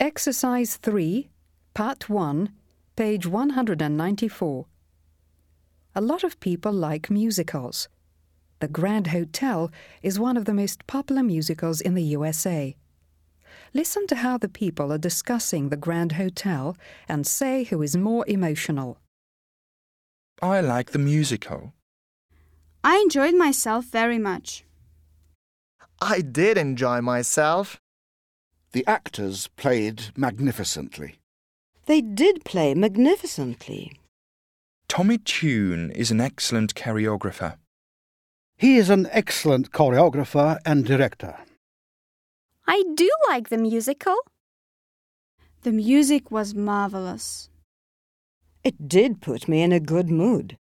Exercise 3, Part 1, page 194. A lot of people like musicals. The Grand Hotel is one of the most popular musicals in the USA. Listen to how the people are discussing the Grand Hotel and say who is more emotional. I like the musical. I enjoyed myself very much. I did enjoy myself. The actors played magnificently. They did play magnificently. Tommy Tune is an excellent choreographer. He is an excellent choreographer and director. I do like the musical. The music was marvelous. It did put me in a good mood.